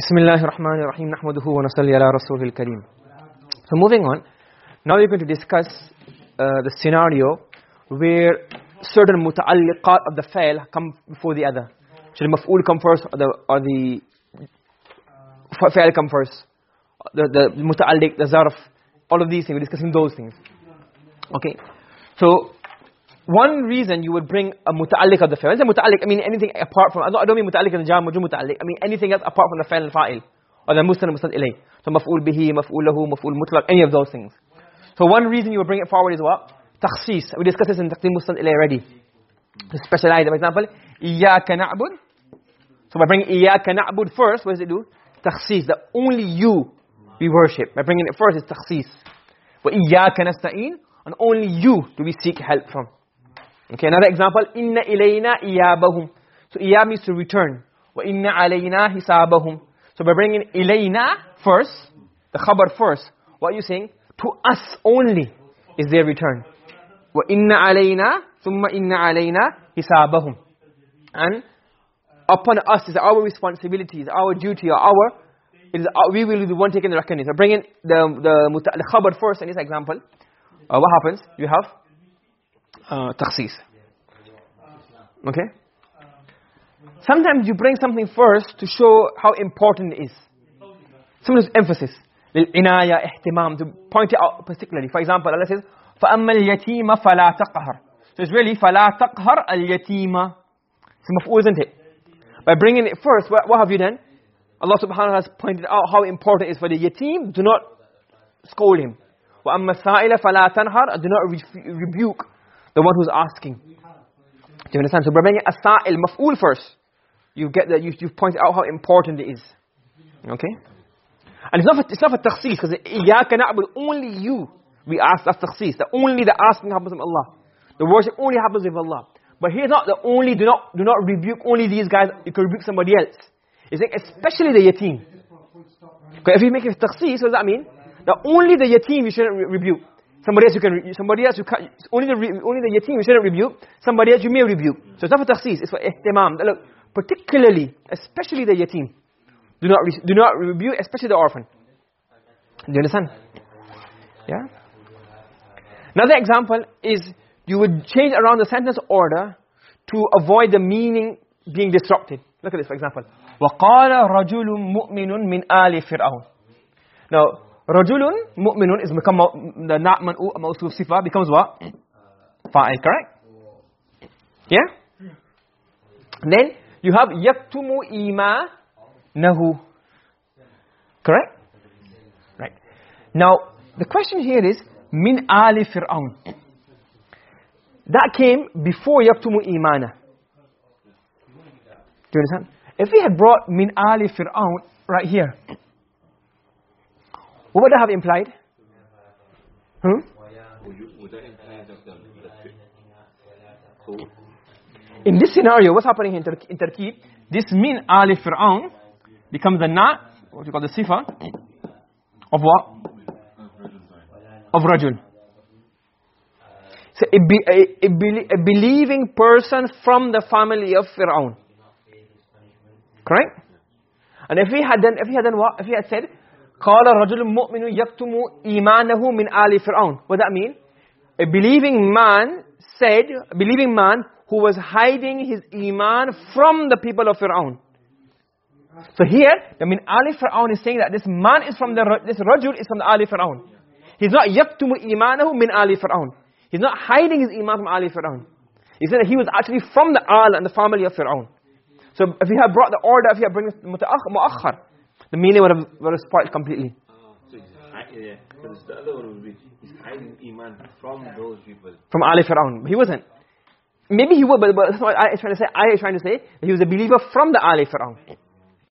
Bismillahir Rahmanir Rahim nahmaduhu wa nusalli ala rasulil kareem. So moving on, now we're going to discuss uh, the scenario where certain muta'alliqat of the fa'il come before the other. The maf'ul come first or the or the fa'il come first? The the muta'alliq, the zarf, all of these things we're discussing those things. Okay. So one reason you would bring a muta'alliq of the fa'il. When I say muta'alliq, I mean anything apart from, I don't, mean muta'alliq in the jar, muta'alliq. I mean anything else apart from the fa'il al-fa'il. Or the musnad musnad ilay. So maf'ul bihi, maf'ul maf'ul mutlaq, any of those things. So one reason you would bring it forward is what? Takhsis. We discussed this in taqdim musnad ilay already. To specialize, for example, iyyaka na'bud. So by bringing iyyaka na'bud first, what does it do? Takhsis, that only you we worship. By bringing it first, it's takhsis. Wa iyyaka nasta'een, and only you do we seek help from. Okay, another example, inna ilayna iyabahum. So iyab means to return. Wa inna alayna hisabahum. So by bringing ilayna first, the khabar first, what are you saying? To us only is their return. Wa inna alayna, thumma inna alayna hisabahum. And upon us is our responsibility, is our duty, our, is we will be the one taking the reckoning. So bringing the, the, the khabar first in this example, uh, what happens? You have uh, takhsis. Okay? Sometimes you bring something first to show how important it is. Sometimes emphasis. للعناية اهتمام to point it out particularly. For example, Allah says, فَأَمَّا الْيَتِيمَ فَلَا تَقْهَرْ So it's really فَلَا تَقْهَرْ الْيَتِيمَ It's a maf'ul, isn't it? By bringing it first, what, what have you done? Allah subhanahu wa ta'ala has pointed out how important it is for the yatim, do not scold him. وَأَمَّا السَّائِلَ فَلَا تَنْهَرْ Do not rebuke the one who's asking. Do you understand? So by bringing as-sa'il maf'ul first, you get that you you point out how important it is. Okay? And it's not for, it's not for takhsis because iyyaka na'bud only you we ask that's takhsis. The only the asking happens from Allah. The worship only happens with Allah. But here's not the only do not do not rebuke only these guys, you can rebuke somebody else. It's like especially the yatim. Because if you make it takhsis, what does that mean? That only the yatim you shouldn't re rebuke. Somebody else you can somebody else you can only the only the yatim you shouldn't rebuke. Somebody else you may rebuke. So it's not for takhsis, it's for ihtimam. Look, particularly, especially the yatim. Do not do not rebuke especially the orphan. Do you understand? Yeah? Another example is you would change around the sentence order to avoid the meaning being disrupted. Look at this for example. وَقَالَ رَجُلٌ مُؤْمِنٌ مِنْ آلِ فِرْعَوْنَ Now, rajulun mu'minun is become the not man'u mawsuf sifa becomes what? Fa'il correct? Yeah? Then you have yaktumu imanahu. Correct? Right. Now the question here is min ali fir'aun. That came before yaktumu imana. Do you understand? If we had brought min ali fir'aun right here what would that have implied? Hmm? In this scenario, what's happening in, in tarkib? This min ali fir'aun becomes the na, what you call the sifa, of what? Of rajul. So a, be, a, a, a believing person from the family of Fir'aun. Correct? And if he had done, if he had done what? If he had said, قال رجل مؤمن يكتم إيمانه من آل فرعون what does that mean a believing man said a believing man who was hiding his iman from the people of Fir'aun so here the min Ali Fir'aun is saying that this man is from the this rajul is from the Ali Fir'aun he's not yaktumu imanahu min Ali Fir'aun he's not hiding his iman from Ali Fir'aun he said that he was actually from the al and the family of Fir'aun so if he had brought the order if he had brought mu'akhar the meaning would have, would have spoiled completely. Oh, so yeah, because the other one would be, he's hiding Iman from those people. From Ali Fir'aun. He wasn't. Maybe he would, but, but that's what I is trying to say. I is trying to say he was a believer from the Ali Fir'aun.